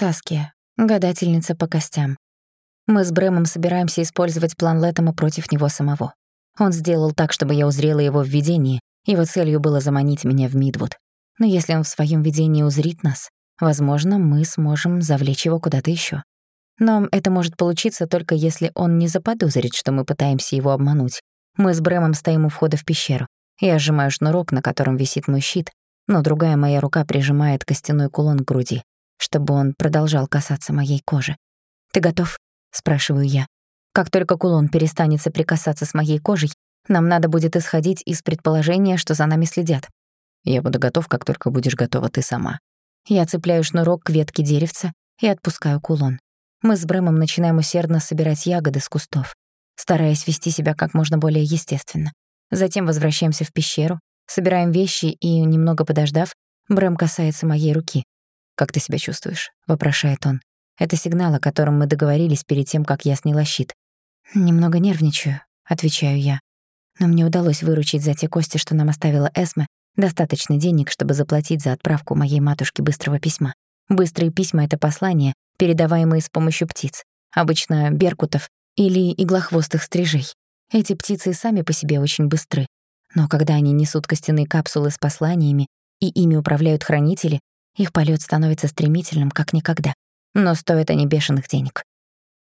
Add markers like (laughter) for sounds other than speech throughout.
Саския, гадательница по костям. Мы с Брэмом собираемся использовать план Лэттема против него самого. Он сделал так, чтобы я узрела его в видении, его целью было заманить меня в Мидвуд. Но если он в своем видении узрит нас, возможно, мы сможем завлечь его куда-то еще. Но это может получиться только если он не заподозрит, что мы пытаемся его обмануть. Мы с Брэмом стоим у входа в пещеру. Я сжимаю шнурок, на котором висит мой щит, но другая моя рука прижимает костяной кулон к груди, чтобы он продолжал касаться моей кожи. «Ты готов?» — спрашиваю я. Как только кулон перестанет соприкасаться с моей кожей, нам надо будет исходить из предположения, что за нами следят. Я буду готов, как только будешь готова ты сама. Я цепляю шнурок к ветке деревца и отпускаю кулон. Мы с Брэмом начинаем усердно собирать ягоды с кустов, стараясь вести себя как можно более естественно. Затем возвращаемся в пещеру, собираем вещи и, немного подождав, Брэм касается моей руки. «Как ты себя чувствуешь?» — вопрошает он. Это сигнал, о котором мы договорились перед тем, как я сняла щит. «Немного нервничаю», — отвечаю я. «Но мне удалось выручить за те кости, что нам оставила Эсме, достаточно денег, чтобы заплатить за отправку моей матушке быстрого письма. Быстрые письма — это послания, передаваемые с помощью птиц, обычно беркутов или иглохвостых стрижей. Эти птицы сами по себе очень быстры, но когда они несут костяные капсулы с посланиями и ими управляют хранители, их полет становится стремительным, как никогда. Но стоят они бешеных денег.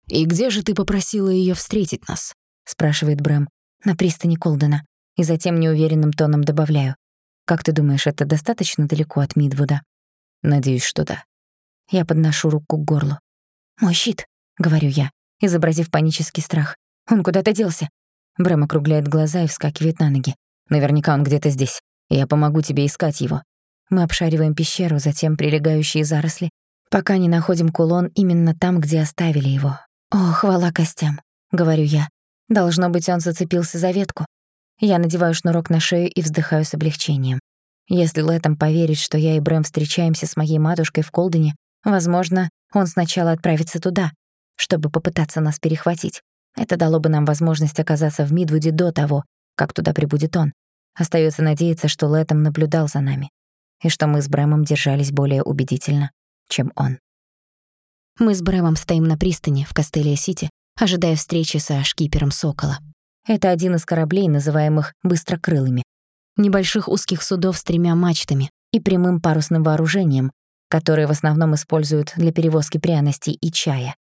«И где же ты попросила ее встретить нас?» — спрашивает Брэм. «На пристани Колдена». И затем неуверенным тоном добавляю. «Как ты думаешь, это достаточно далеко от Мидвуда?» «Надеюсь, что да». Я подношу руку к горлу. «Мой щит», — говорю я, изобразив панический страх. «Он куда-то делся». Брэм округляет глаза и вскакивает на ноги. «Наверняка он где-то здесь. Я помогу тебе искать его». Мы обшариваем пещеру, затем прилегающие заросли, пока не находим кулон именно там, где оставили его. «О, хвала костям», — говорю я. Должно быть, он зацепился за ветку. Я надеваю шнурок на шею и вздыхаю с облегчением. Если Лэтом поверит, что я и Брэм встречаемся с моей матушкой в Колдене, Возможно, он сначала отправится туда, чтобы попытаться нас перехватить. Это дало бы нам возможность оказаться в Мидвуде до того, как туда прибудет он. Остаётся надеяться, что Лэтом наблюдал за нами, и что мы с Брэмом держались более убедительно, чем он. Мы с Брэмом стоим на пристани в Кастелия-Сити, ожидая встречи со шкипером Сокола. Это один из кораблей, называемых быстрокрылыми. Небольших узких судов с тремя мачтами и прямым парусным вооружением, которые в основном используют для перевозки пряностей и чая.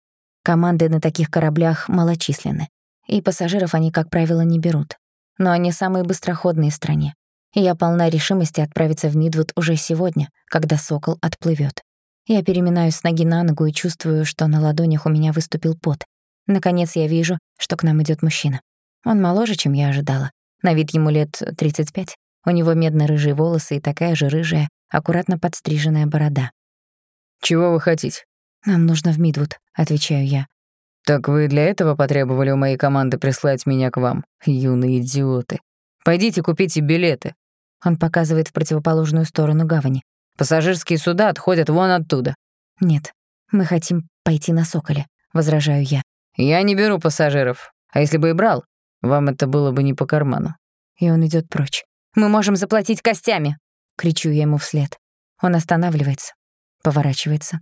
Команды на таких кораблях малочисленны, и пассажиров они, как правило, не берут. Но они самые быстроходные в стране. Я полна решимости отправиться в Мидвуд уже сегодня, когда «Сокол» отплывет. Я переминаюсь с ноги на ногу и чувствую, что на ладонях у меня выступил пот. Наконец я вижу, что к нам идет мужчина. Он моложе, чем я ожидала. На вид ему лет 35. У него медно-рыжие волосы и такая же рыжая, аккуратно подстриженная борода. «Чего вы хотите?» «Нам нужно в Мидвуд», — отвечаю я. «Так вы для этого потребовали у моей команды прислать меня к вам, юные идиоты? Пойдите купите билеты». Он показывает в противоположную сторону гавани. «Пассажирские суда отходят вон оттуда». «Нет, мы хотим пойти на Соколе», — возражаю я. «Я не беру пассажиров. А если бы и брал, вам это было бы не по карману». И он идет прочь. «Мы можем заплатить костями!» — кричу я ему вслед. Он останавливается, Поворачивается.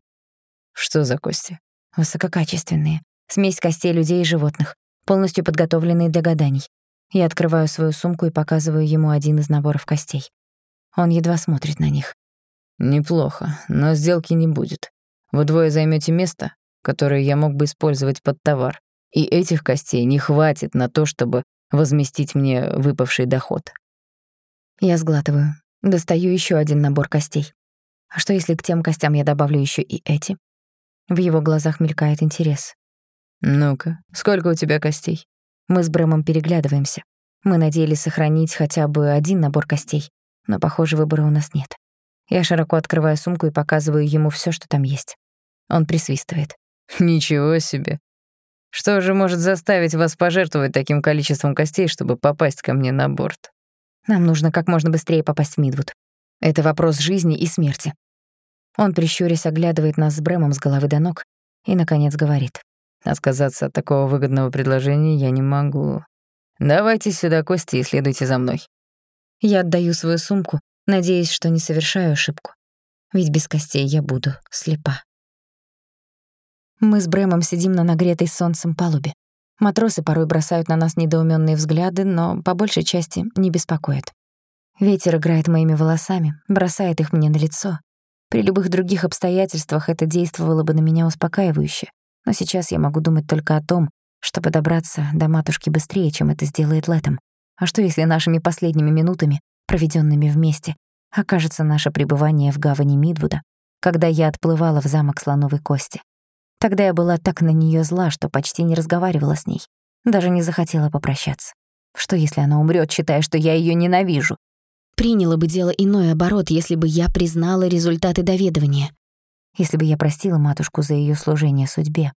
Что за кости? Высококачественные. Смесь костей людей и животных, полностью подготовленные для гаданий. Я открываю свою сумку и показываю ему один из наборов костей. Он едва смотрит на них. Неплохо, но сделки не будет. Вы двое займете место, которое я мог бы использовать под товар. И этих костей не хватит на то, чтобы возместить мне выпавший доход. Я сглатываю. Достаю еще один набор костей. А что, если к тем костям я добавлю еще и эти? В его глазах мелькает интерес. «Ну-ка, сколько у тебя костей?» Мы с Брэмом переглядываемся. Мы надеялись сохранить хотя бы один набор костей, но, похоже, выбора у нас нет. Я широко открываю сумку и показываю ему все, что там есть. Он присвистывает. «Ничего себе! Что же может заставить вас пожертвовать таким количеством костей, чтобы попасть ко мне на борт?» «Нам нужно как можно быстрее попасть в Мидвуд. Это вопрос жизни и смерти. Он, прищурясь, оглядывает нас с Брэмом с головы до ног и, наконец, говорит. «Отказаться от такого выгодного предложения я не могу. Давайте сюда кости и следуйте за мной». Я отдаю свою сумку, надеясь, что не совершаю ошибку. Ведь без костей я буду слепа. Мы с Брэмом сидим на нагретой солнцем палубе. Матросы порой бросают на нас недоумённые взгляды, но по большей части не беспокоят. Ветер играет моими волосами, бросает их мне на лицо. При любых других обстоятельствах это действовало бы на меня успокаивающе, но сейчас я могу думать только о том, чтобы добраться до матушки быстрее, чем это сделает Летом. А что, если нашими последними минутами, проведёнными вместе, окажется наше пребывание в гавани Мидвуда, когда я отплывала в замок Слоновой Кости? Тогда я была так на неё зла, что почти не разговаривала с ней, даже не захотела попрощаться. Что, если она умрёт, считая, что я её ненавижу? Приняло бы дело иной оборот, если бы я признала результаты доведывания. Если бы я простила матушку за её служение судьбе.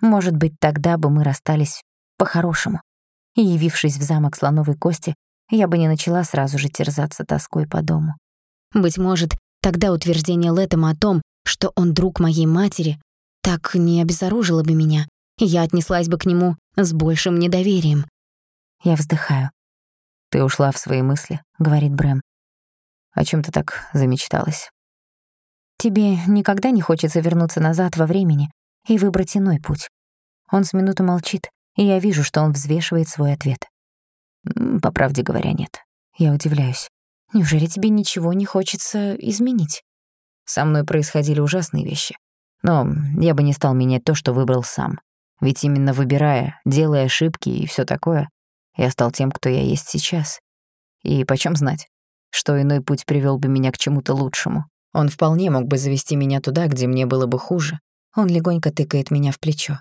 Может быть, тогда бы мы расстались по-хорошему. И, явившись в замок Слоновой Кости, я бы не начала сразу же терзаться тоской по дому. Быть может, тогда утверждение Лэттема о том, что он друг моей матери, так не обезоружило бы меня, и я отнеслась бы к нему с большим недоверием. Я вздыхаю. «Ты ушла в свои мысли», — говорит Брэм. «О чем ты так замечталась?» «Тебе никогда не хочется вернуться назад во времени и выбрать иной путь?» Он с минуту молчит, и я вижу, что он взвешивает свой ответ. По правде говоря, нет. Я удивляюсь. Неужели тебе ничего не хочется изменить? Со мной происходили ужасные вещи. Но я бы не стал менять то, что выбрал сам. Ведь именно выбирая, делая ошибки и всё такое, я стал тем, кто я есть сейчас. И почем знать, что иной путь привёл бы меня к чему-то лучшему. Он вполне мог бы завести меня туда, где мне было бы хуже. Он легонько тыкает меня в плечо.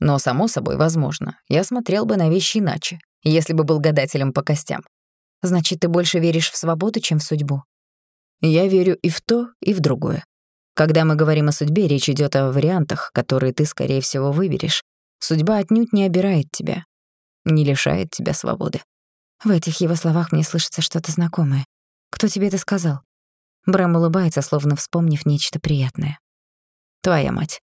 Но, само собой, возможно, я смотрел бы на вещи иначе, если бы был гадателем по костям. Значит, ты больше веришь в свободу, чем в судьбу? Я верю и в то, и в другое. Когда мы говорим о судьбе, речь идет о вариантах, которые ты, скорее всего, выберешь. Судьба отнюдь не обирает тебя, не лишает тебя свободы. В этих его словах мне слышится что-то знакомое. Кто тебе это сказал? Брэм улыбается, словно вспомнив нечто приятное. Твоя мать.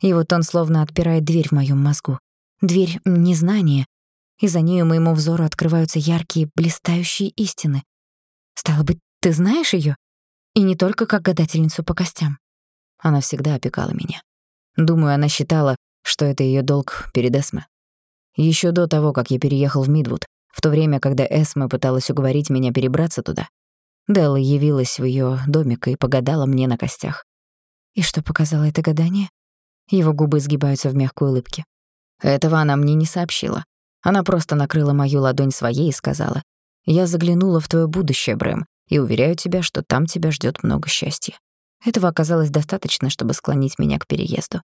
И вот он словно отпирает дверь в моем мозгу. Дверь незнания, и за нею моему взору открываются яркие, блистающие истины. Стало быть, ты знаешь ее, И не только как гадательницу по костям. Она всегда опекала меня. Думаю, она считала, что это ее долг перед Эсме. Еще до того, как я переехал в Мидвуд, в то время, когда Эсме пыталась уговорить меня перебраться туда, Делла явилась в ее домик и погадала мне на костях. И что показало это гадание? Его губы сгибаются в мягкой улыбке. Этого она мне не сообщила. Она просто накрыла мою ладонь своей и сказала, «Я заглянула в твое будущее, Брэм, и уверяю тебя, что там тебя ждет много счастья». Этого оказалось достаточно, чтобы склонить меня к переезду.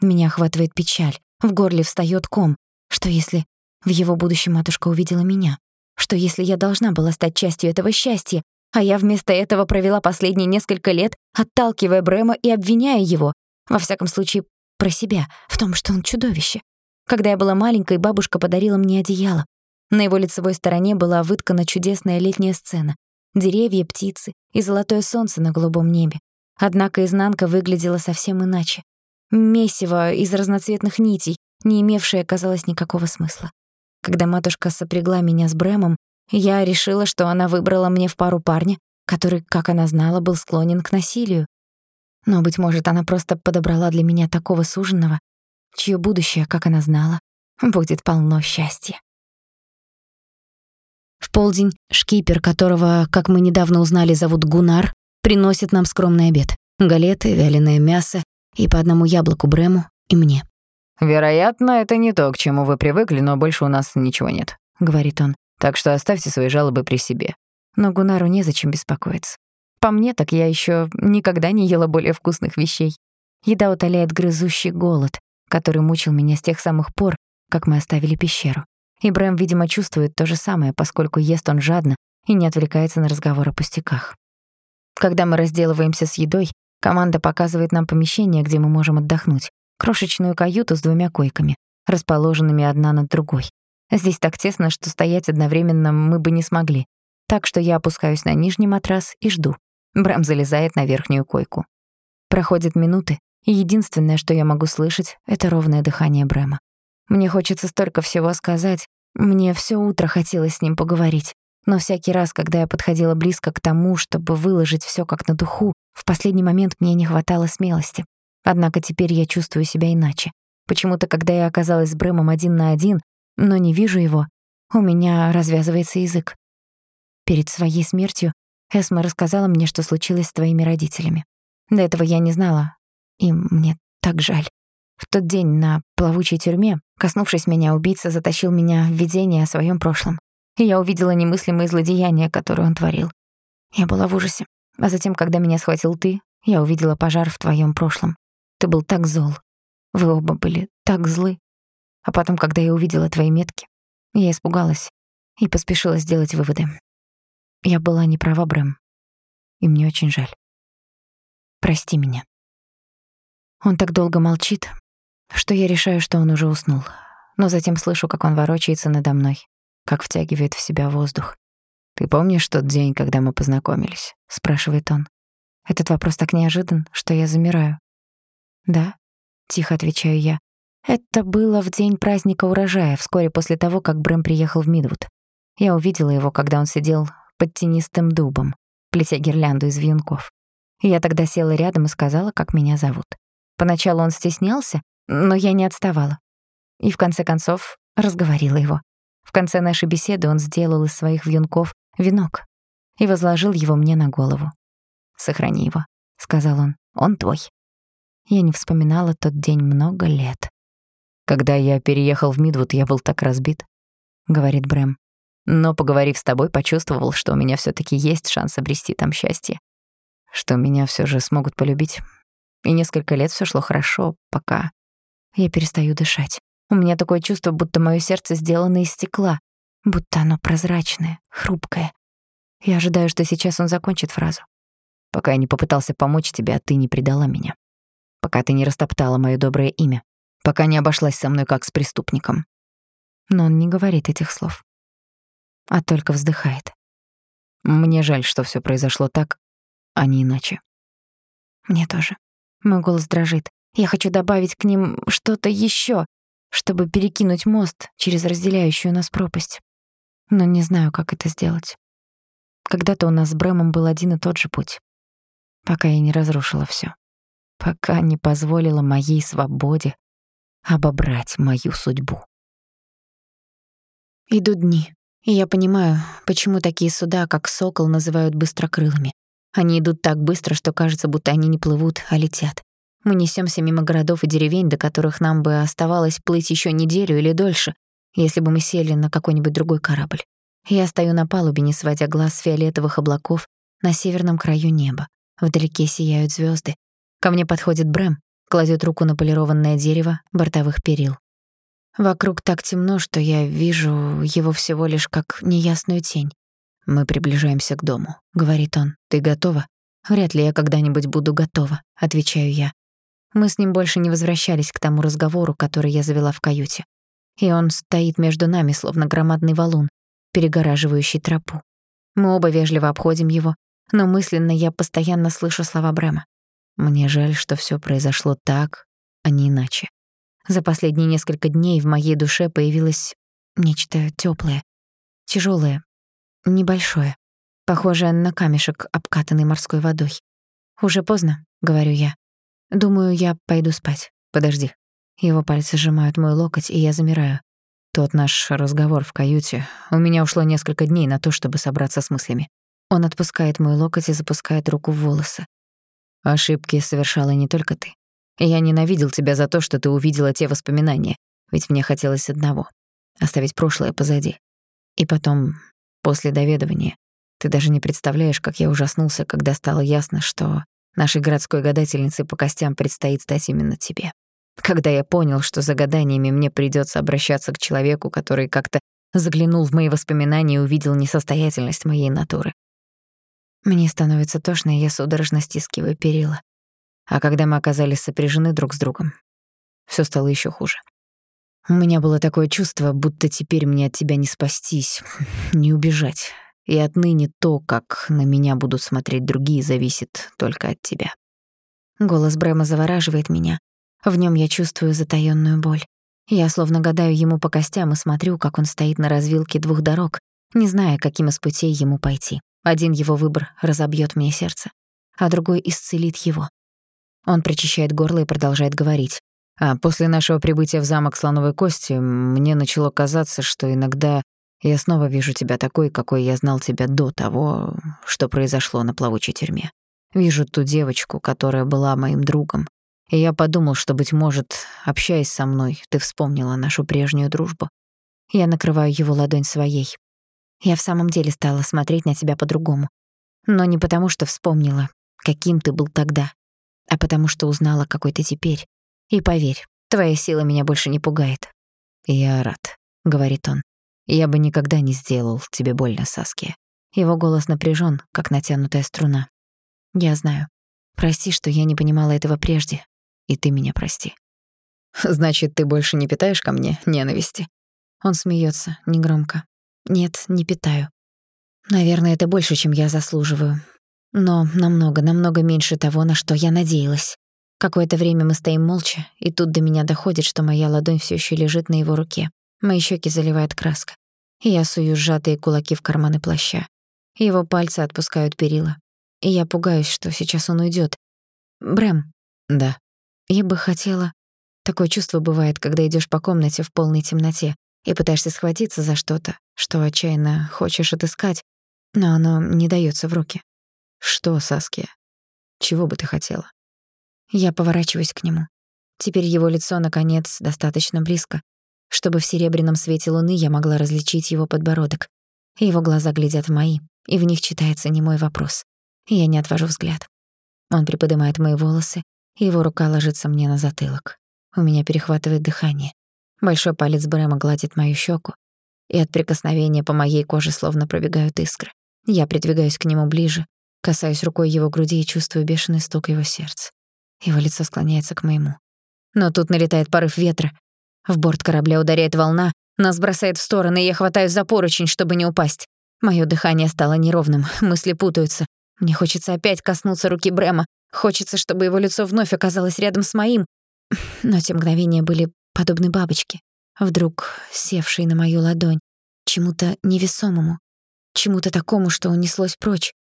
Меня охватывает печаль, в горле встает ком. Что если в его будущем матушка увидела меня? Что если я должна была стать частью этого счастья, а я вместо этого провела последние несколько лет, отталкивая Брэма и обвиняя его, во всяком случае, про себя, в том, что он чудовище. Когда я была маленькой, бабушка подарила мне одеяло. На его лицевой стороне была выткана чудесная летняя сцена. Деревья, птицы и золотое солнце на голубом небе. Однако изнанка выглядела совсем иначе. Месиво из разноцветных нитей, не имевшее, казалось, никакого смысла. Когда матушка сопрягла меня с Брэмом, я решила, что она выбрала мне в пару парня, который, как она знала, был склонен к насилию. Но, быть может, она просто подобрала для меня такого суженого, чье будущее, как она знала, будет полно счастья. В полдень шкипер, которого, как мы недавно узнали, зовут Гунар, приносит нам скромный обед. Галеты, вяленое мясо и по одному яблоку Брему и мне. «Вероятно, это не то, к чему вы привыкли, но больше у нас ничего нет», — говорит он. «Так что оставьте свои жалобы при себе». Но Гунару незачем беспокоиться. По мне, так я еще никогда не ела более вкусных вещей. Еда утоляет грызущий голод, который мучил меня с тех самых пор, как мы оставили пещеру. И Брэм, видимо, чувствует то же самое, поскольку ест он жадно и не отвлекается на разговор о пустяках. Когда мы разделываемся с едой, команда показывает нам помещение, где мы можем отдохнуть. Крошечную каюту с двумя койками, расположенными одна над другой. Здесь так тесно, что стоять одновременно мы бы не смогли. Так что я опускаюсь на нижний матрас и жду. Брэм залезает на верхнюю койку. Проходят минуты, и единственное, что я могу слышать, это ровное дыхание Брэма. Мне хочется столько всего сказать, мне все утро хотелось с ним поговорить. Но всякий раз, когда я подходила близко к тому, чтобы выложить все как на духу, в последний момент мне не хватало смелости. Однако теперь я чувствую себя иначе. Почему-то, когда я оказалась с Брэмом один на один, но не вижу его, у меня развязывается язык. Перед своей смертью Эсма рассказала мне, что случилось с твоими родителями. До этого я не знала, и мне так жаль. В тот день на плавучей тюрьме, коснувшись меня, убийца затащил меня в видение о своем прошлом. И я увидела немыслимые злодеяния, которые он творил. Я была в ужасе. А затем, когда меня схватил ты, я увидела пожар в твоем прошлом. Ты был так зол. Вы оба были так злы. А потом, когда я увидела твои метки, я испугалась и поспешила сделать выводы. Я была не права, Брэм, и мне очень жаль. Прости меня. Он так долго молчит, что я решаю, что он уже уснул. Но затем слышу, как он ворочается надо мной, как втягивает в себя воздух. «Ты помнишь тот день, когда мы познакомились?» — спрашивает он. Этот вопрос так неожидан, что я замираю. «Да», — тихо отвечаю я. Это было в день праздника урожая, вскоре после того, как Брэм приехал в Мидвуд. Я увидела его, когда он сидел под тенистым дубом, плетя гирлянду из вьюнков. Я тогда села рядом и сказала, как меня зовут. Поначалу он стеснялся, но я не отставала. И в конце концов разговорила его. В конце нашей беседы он сделал из своих вьюнков венок и возложил его мне на голову. «Сохрани его», — сказал он, — «он твой». Я не вспоминала тот день много лет. «Когда я переехал в Мидвуд, я был так разбит», — говорит Брэм. «Но, поговорив с тобой, почувствовал, что у меня все таки есть шанс обрести там счастье. Что меня все же смогут полюбить. И несколько лет все шло хорошо, пока я перестаю дышать. У меня такое чувство, будто моё сердце сделано из стекла, будто оно прозрачное, хрупкое. Я ожидаю, что сейчас он закончит фразу. Пока я не попытался помочь тебе, а ты не предала меня. Пока ты не растоптала моё доброе имя. Пока не обошлась со мной как с преступником. Но он не говорит этих слов, а только вздыхает. Мне жаль, что всё произошло так, а не иначе. Мне тоже. Мой голос дрожит. Я хочу добавить к ним что-то ещё, чтобы перекинуть мост через разделяющую нас пропасть. Но не знаю, как это сделать. Когда-то у нас с Брэмом был один и тот же путь. Пока я не разрушила всё. Пока не позволила моей свободе обобрать мою судьбу. Идут дни, и я понимаю, почему такие суда, как «Сокол», называют быстрокрылыми. Они идут так быстро, что кажется, будто они не плывут, а летят. Мы несемся мимо городов и деревень, до которых нам бы оставалось плыть еще неделю или дольше, если бы мы сели на какой-нибудь другой корабль. Я стою на палубе, не сводя глаз с фиолетовых облаков на северном краю неба. Вдалеке сияют звезды. Ко мне подходит Брэм, кладет руку на полированное дерево бортовых перил. Вокруг так темно, что я вижу его всего лишь как неясную тень. «Мы приближаемся к дому», — говорит он. «Ты готова?» «Вряд ли я когда-нибудь буду готова», — отвечаю я. Мы с ним больше не возвращались к тому разговору, который я завела в каюте. И он стоит между нами, словно громадный валун, перегораживающий тропу. Мы оба вежливо обходим его, но мысленно я постоянно слышу слова Брэма. «Мне жаль, что всё произошло так, а не иначе». За последние несколько дней в моей душе появилось нечто тёплое, тяжёлое, небольшое, похожее на камешек, обкатанный морской водой. «Уже поздно», — говорю я. Думаю, я пойду спать. Подожди. Его пальцы сжимают мой локоть, и я замираю. Тот наш разговор в каюте. У меня ушло несколько дней на то, чтобы собраться с мыслями. Он отпускает мой локоть и запускает руку в волосы. Ошибки совершала не только ты. Я ненавидел тебя за то, что ты увидела те воспоминания, ведь мне хотелось одного — оставить прошлое позади. И потом, после доведывания, ты даже не представляешь, как я ужаснулся, когда стало ясно, что Нашей городской гадательнице по костям предстоит стать именно тебе. Когда я понял, что за гаданиями мне придётся обращаться к человеку, который как-то заглянул в мои воспоминания и увидел несостоятельность моей натуры. Мне становится тошно, и я судорожно стискиваю перила. А когда мы оказались сопряжены друг с другом, всё стало ещё хуже. У меня было такое чувство, будто теперь мне от тебя не спастись, (laughs) не убежать. И отныне то, как на меня будут смотреть другие, зависит только от тебя. Голос Брэма завораживает меня. В нём я чувствую затаённую боль. Я словно гадаю ему по костям и смотрю, как он стоит на развилке двух дорог, не зная, каким из путей ему пойти. Один его выбор разобьёт мне сердце, а другой исцелит его. Он прочищает горло и продолжает говорить. А после нашего прибытия в замок Слоновой Кости мне начало казаться, что иногда я снова вижу тебя такой, какой я знал тебя до того, что произошло на плавучей тюрьме. Вижу ту девочку, которая была моим другом. И я подумал, что, быть может, общаясь со мной, ты вспомнила нашу прежнюю дружбу. Я накрываю его ладонь своей. Я в самом деле стала смотреть на тебя по-другому. Но не потому, что вспомнила, каким ты был тогда, а потому что узнала, какой ты теперь. И поверь, твоя сила меня больше не пугает. «Я рад», — говорит он. «Я бы никогда не сделал тебе больно, Саски». Его голос напряжен, как натянутая струна. «Я знаю. Прости, что я не понимала этого прежде. И ты меня прости». «Значит, ты больше не питаешь ко мне ненависти?» Он смеется, негромко. «Нет, не питаю. Наверное, это больше, чем я заслуживаю. Но намного, намного меньше того, на что я надеялась. Какое-то время мы стоим молча, и тут до меня доходит, что моя ладонь все еще лежит на его руке. Мои щеки заливает краска. И я сую сжатые кулаки в карманы плаща. Его пальцы отпускают перила. И я пугаюсь, что сейчас он уйдет. Брэм. Да. Я бы хотела... Такое чувство бывает, когда идешь по комнате в полной темноте и пытаешься схватиться за что-то, что отчаянно хочешь отыскать, но оно не дается в руки. Что, Саския? Чего бы ты хотела? Я поворачиваюсь к нему. Теперь его лицо, наконец, достаточно близко, чтобы в серебряном свете луны я могла различить его подбородок. Его глаза глядят в мои, и в них читается немой вопрос. Я не отвожу взгляд. Он приподнимает мои волосы, и его рука ложится мне на затылок. У меня перехватывает дыхание. Большой палец Брэма гладит мою щеку, и от прикосновения по моей коже словно пробегают искры. Я придвигаюсь к нему ближе, касаюсь рукой его груди и чувствую бешеный стук его сердца. Его лицо склоняется к моему. Но тут налетает порыв ветра. В борт корабля ударяет волна, нас бросает в стороны, и я хватаюсь за поручень, чтобы не упасть. Моё дыхание стало неровным, мысли путаются. Мне хочется опять коснуться руки Брэма. Хочется, чтобы его лицо вновь оказалось рядом с моим. Но те мгновения были подобны бабочке, вдруг севшей на мою ладонь, чему-то невесомому, чему-то такому, что унеслось прочь,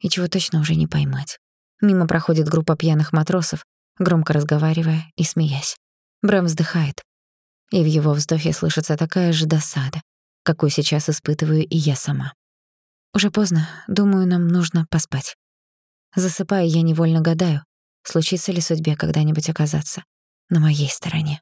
и чего точно уже не поймать. Мимо проходит группа пьяных матросов, громко разговаривая и смеясь. Брэм вздыхает. И в его вздохе слышится такая же досада, какую сейчас испытываю и я сама. Уже поздно, думаю, нам нужно поспать. Засыпая, я невольно гадаю, случится ли судьбе когда-нибудь оказаться на моей стороне.